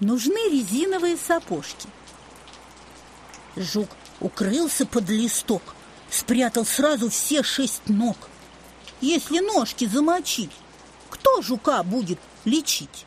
нужны резиновые сапожки. Жук укрылся под листок, спрятал сразу все шесть ног. Если ножки замочить, кто жука будет лечить?